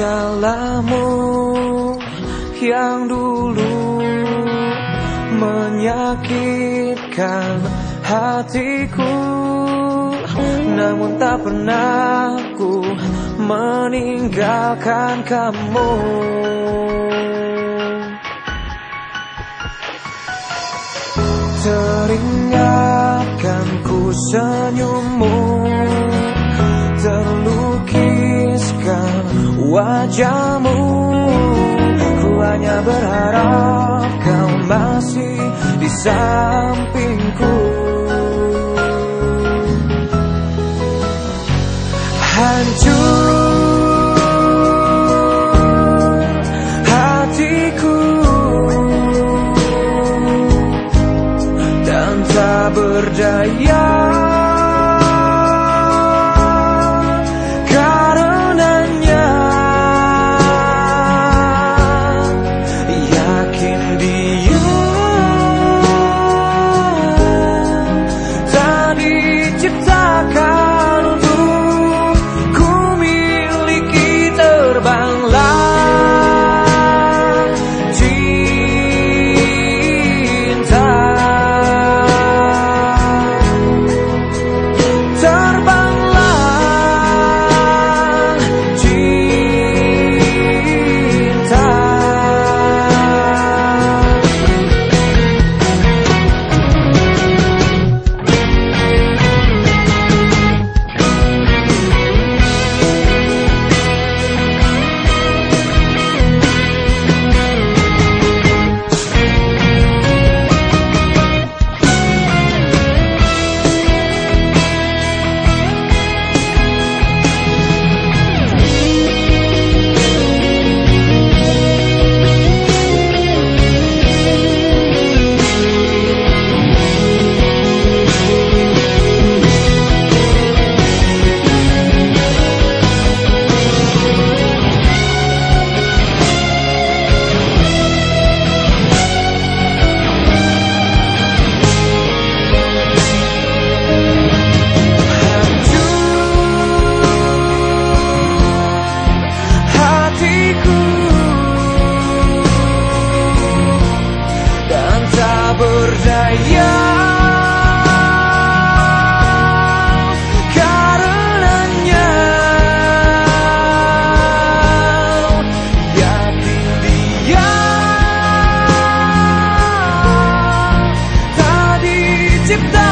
salahmu yang dulu menyakitkan hatiku. Namun tak pernah ku meninggalkan kamu. Teringatkan ku senyummu wajahmu Ku hanya berharap kau masih di sampingku. Hancur hatiku dan tak berdaya всегда.